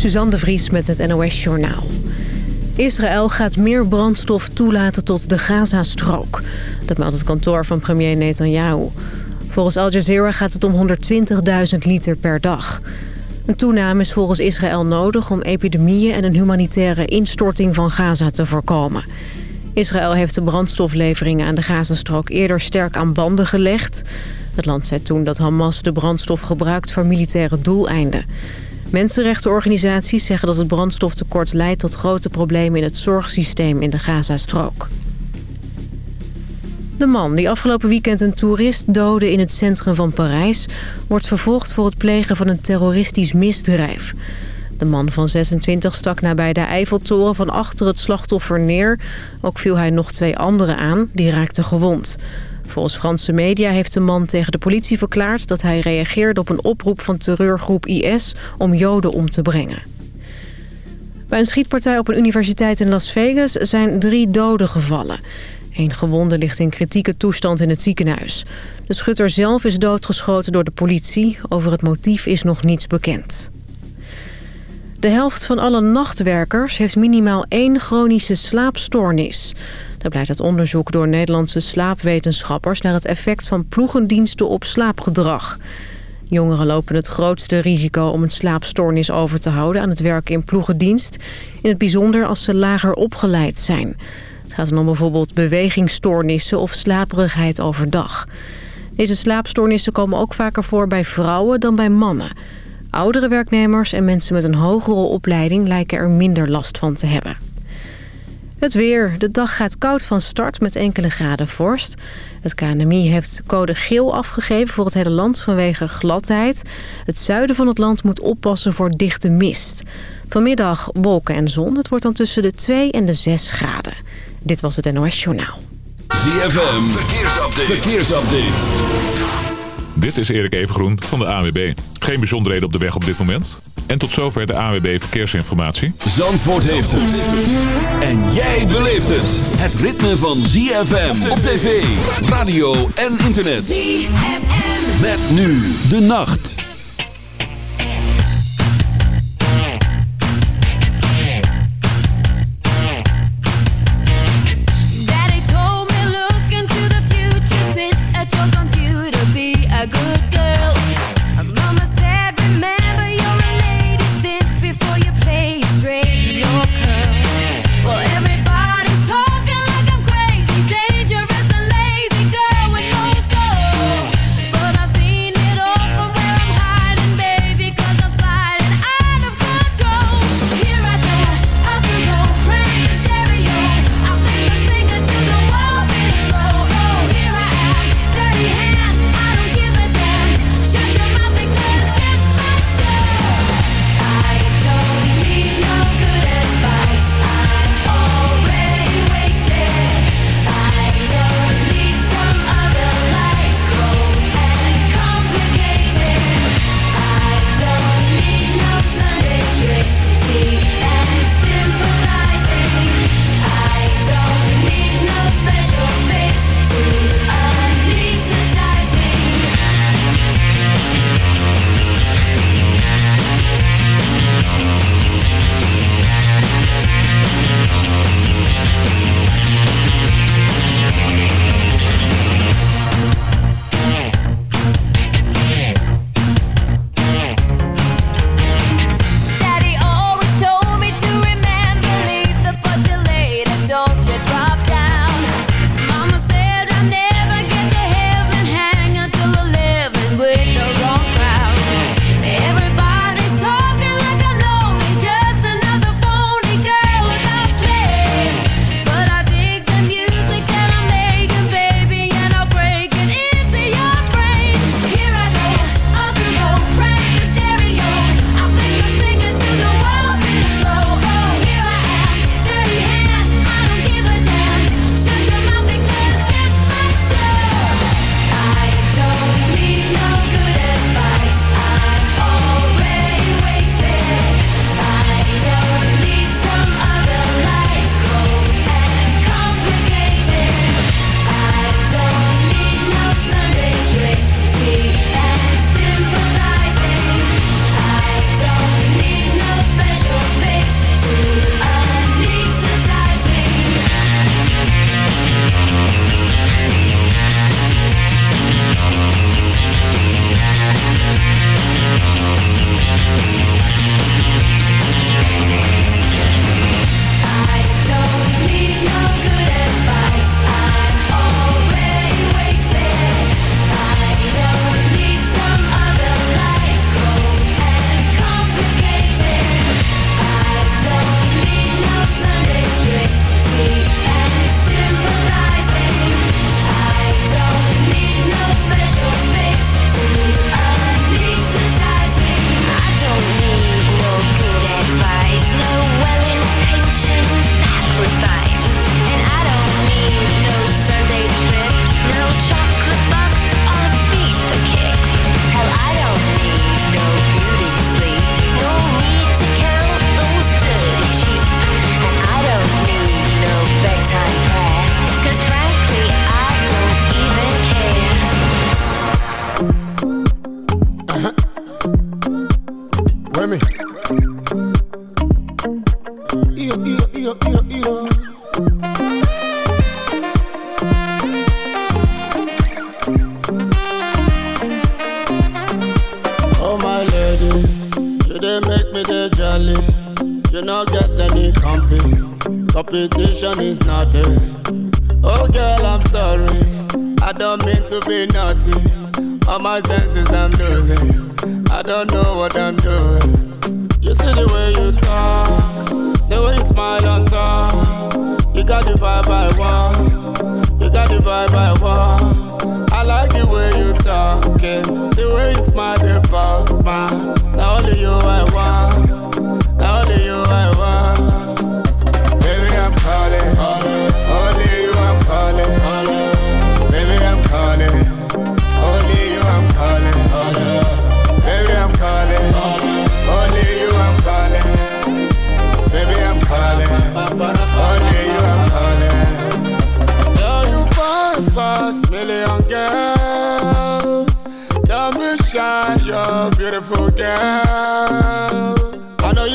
Suzanne de Vries met het NOS Journaal. Israël gaat meer brandstof toelaten tot de Gazastrook. Dat meldt het kantoor van premier Netanyahu. Volgens Al Jazeera gaat het om 120.000 liter per dag. Een toename is volgens Israël nodig om epidemieën en een humanitaire instorting van Gaza te voorkomen. Israël heeft de brandstofleveringen aan de Gazastrook eerder sterk aan banden gelegd. Het land zei toen dat Hamas de brandstof gebruikt voor militaire doeleinden. Mensenrechtenorganisaties zeggen dat het brandstoftekort leidt tot grote problemen in het zorgsysteem in de Gazastrook. De man die afgelopen weekend een toerist doodde in het centrum van Parijs... wordt vervolgd voor het plegen van een terroristisch misdrijf. De man van 26 stak nabij de Eiffeltoren van achter het slachtoffer neer. Ook viel hij nog twee anderen aan, die raakten gewond. Volgens Franse media heeft de man tegen de politie verklaard... dat hij reageerde op een oproep van terreurgroep IS om Joden om te brengen. Bij een schietpartij op een universiteit in Las Vegas zijn drie doden gevallen. Een gewonde ligt in kritieke toestand in het ziekenhuis. De schutter zelf is doodgeschoten door de politie. Over het motief is nog niets bekend. De helft van alle nachtwerkers heeft minimaal één chronische slaapstoornis. Dat blijkt uit onderzoek door Nederlandse slaapwetenschappers... naar het effect van ploegendiensten op slaapgedrag. Jongeren lopen het grootste risico om een slaapstoornis over te houden... aan het werken in ploegendienst. In het bijzonder als ze lager opgeleid zijn. Het gaat dan om bijvoorbeeld bewegingsstoornissen of slaperigheid overdag. Deze slaapstoornissen komen ook vaker voor bij vrouwen dan bij mannen. Oudere werknemers en mensen met een hogere opleiding lijken er minder last van te hebben. Het weer. De dag gaat koud van start met enkele graden vorst. Het KNMI heeft code geel afgegeven voor het hele land vanwege gladheid. Het zuiden van het land moet oppassen voor dichte mist. Vanmiddag wolken en zon. Het wordt dan tussen de 2 en de 6 graden. Dit was het NOS Journaal. ZFM. Verkeersupdate. Verkeersupdate. Dit is Erik Evengroen van de AWB. Geen bijzonderheden op de weg op dit moment. En tot zover de AWB Verkeersinformatie. Zandvoort heeft het. En jij beleeft het. Het ritme van ZFM op tv, radio en internet. ZFM. Met nu de nacht.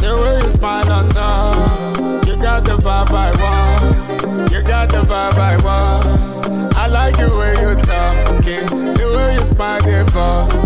The way you smile on top, you got the vibe I want. You got the vibe I want. I like the way you're talking, the way you smile, it boss.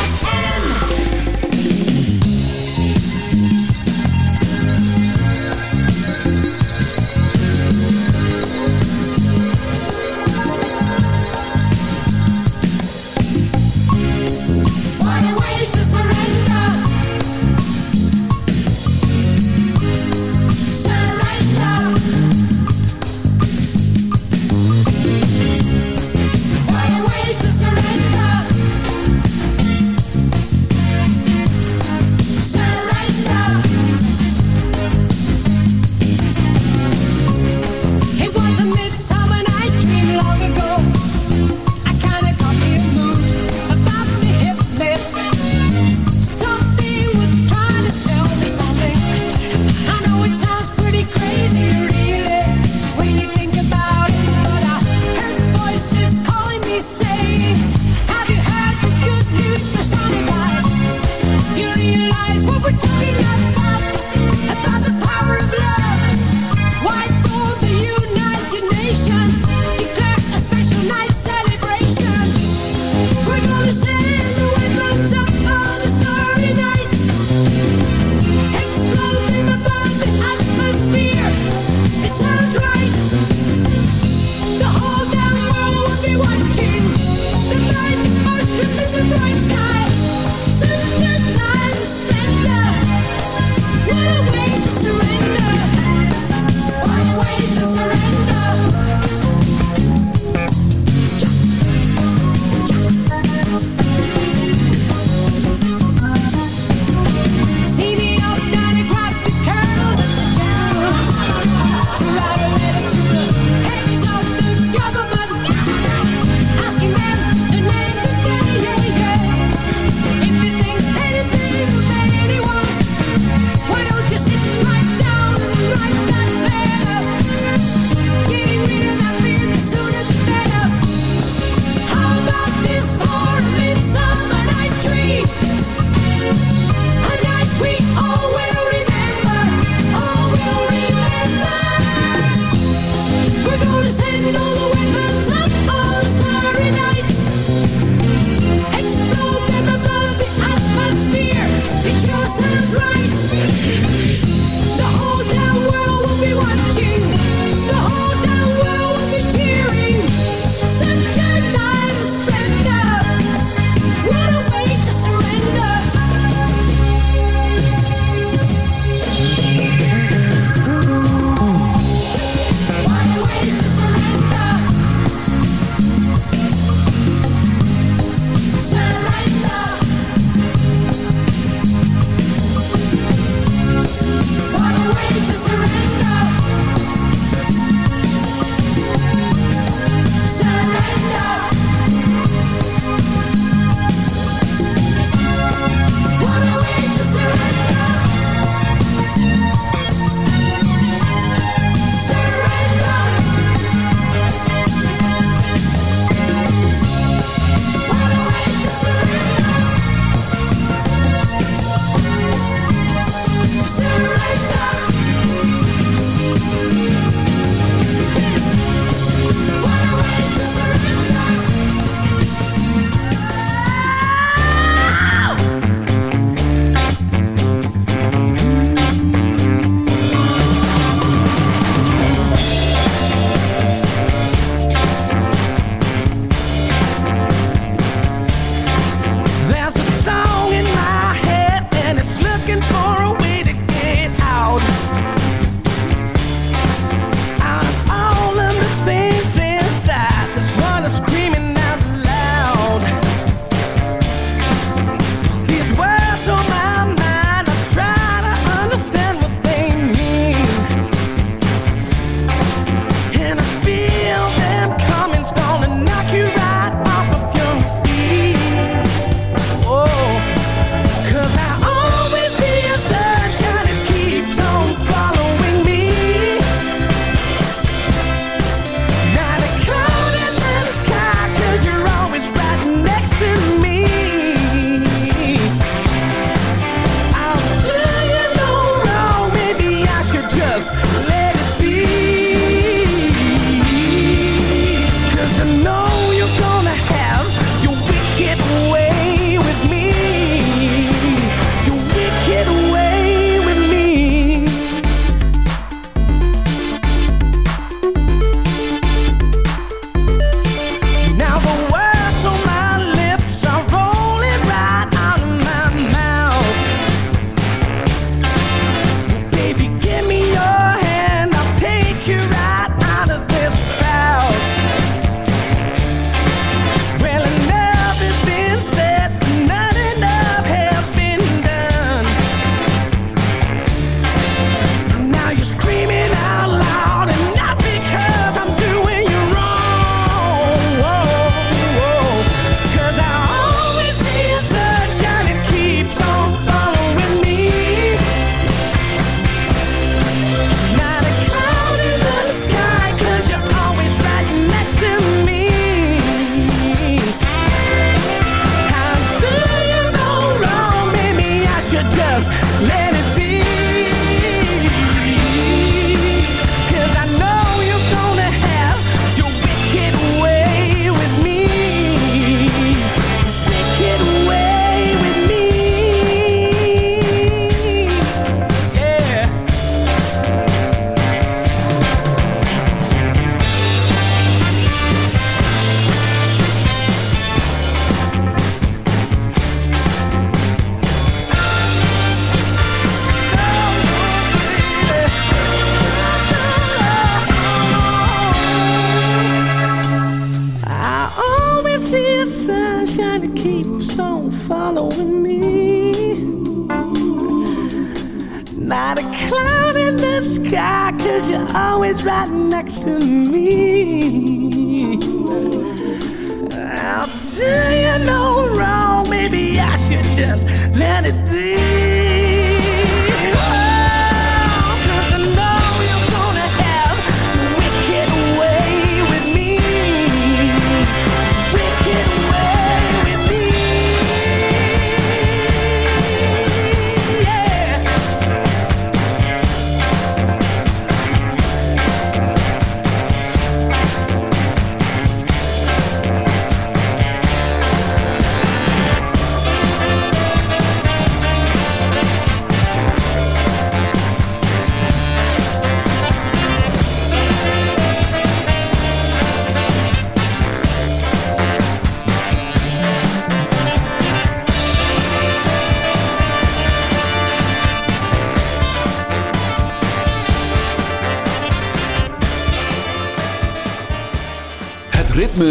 right.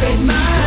It's mine.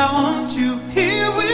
I want you here with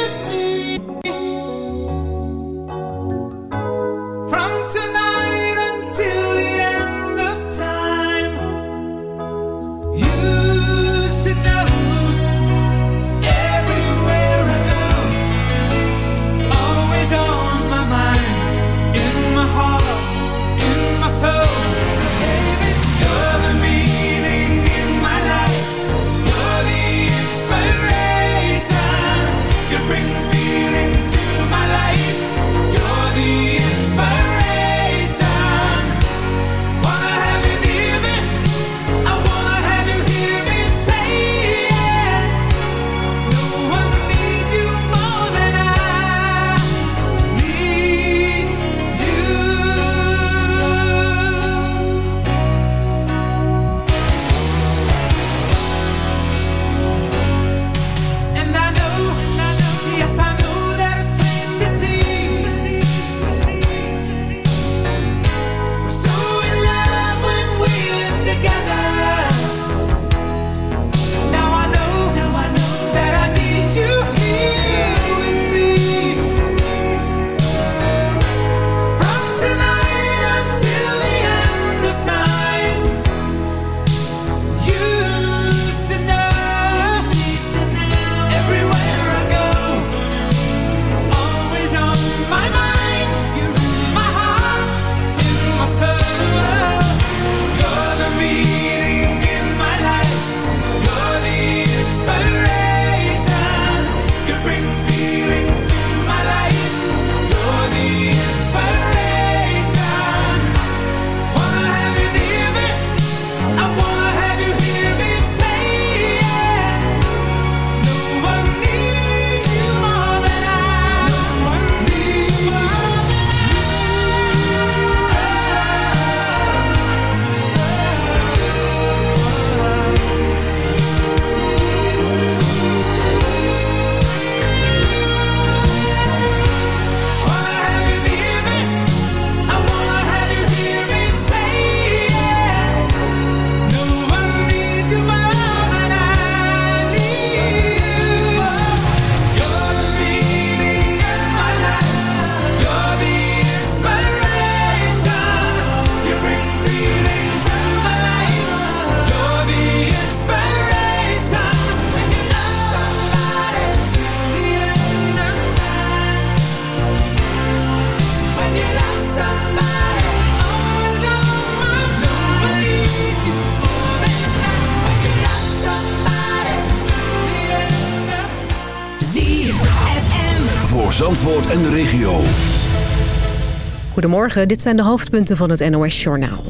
Dit zijn de hoofdpunten van het NOS-journaal.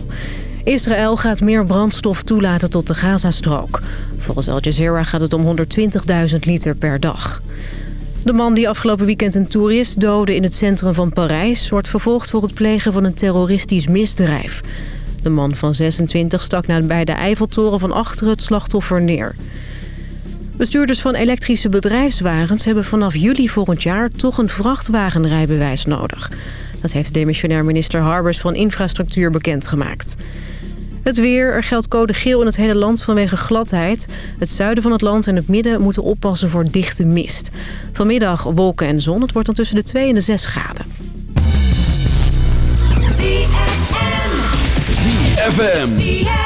Israël gaat meer brandstof toelaten tot de Gazastrook. Volgens Al Jazeera gaat het om 120.000 liter per dag. De man die afgelopen weekend een toerist doodde in het centrum van Parijs... wordt vervolgd voor het plegen van een terroristisch misdrijf. De man van 26 stak bij de Eiffeltoren van achter het slachtoffer neer. Bestuurders van elektrische bedrijfswagens hebben vanaf juli volgend jaar toch een vrachtwagenrijbewijs nodig. Dat heeft demissionair minister Harbers van Infrastructuur bekendgemaakt. Het weer, er geldt code geel in het hele land vanwege gladheid. Het zuiden van het land en het midden moeten oppassen voor dichte mist. Vanmiddag wolken en zon, het wordt dan tussen de 2 en de 6 graden. ZFM.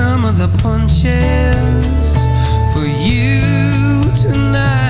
some of the punches for you tonight.